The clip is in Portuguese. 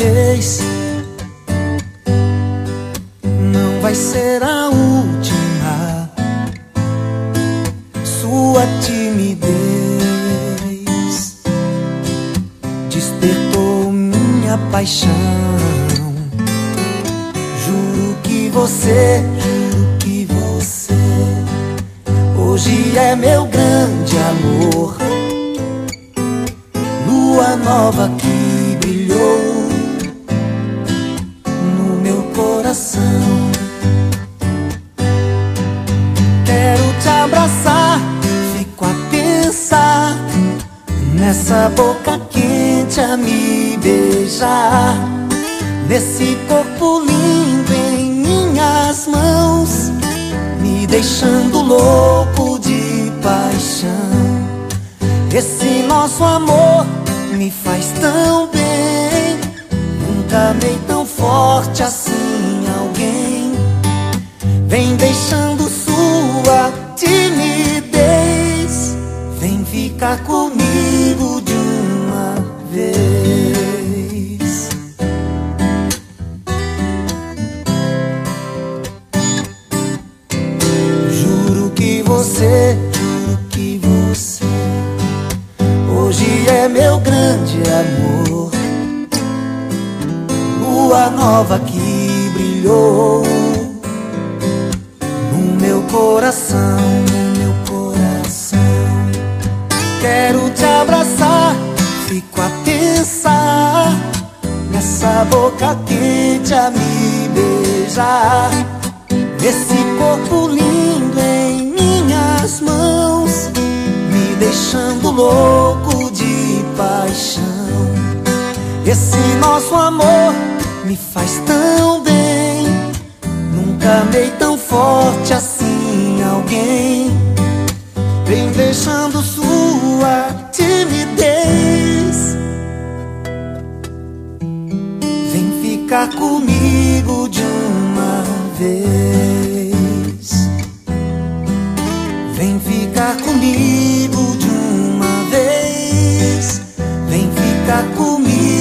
vez. Não vai ser a última. Sua timidez despertou minha paixão. Juro que você, juro que você, hoje é meu grande amor. Lua nova que coração. Quero te abraçar, fico a pensar nessa boca quente a me beijar, nesse corpo lindo em minhas mãos, me deixando louco de paixão. Esse nosso amor me faz tão bem, nunca amei tão forte assim. Vem deixando sua timidez, vem ficar comigo de uma vez. Juro que você, juro que você hoje é meu grande amor. Lua nova que brilhou coração, no meu coração. Quero te abraçar, fico a pensar nessa boca quente a me beijar, nesse corpo lindo em minhas mãos, me deixando louco de paixão. Esse nosso amor me faz tão bem. Nunca amei tão forte assim comigo de uma vez. Vem ficar comigo de uma vez. Vem ficar comigo.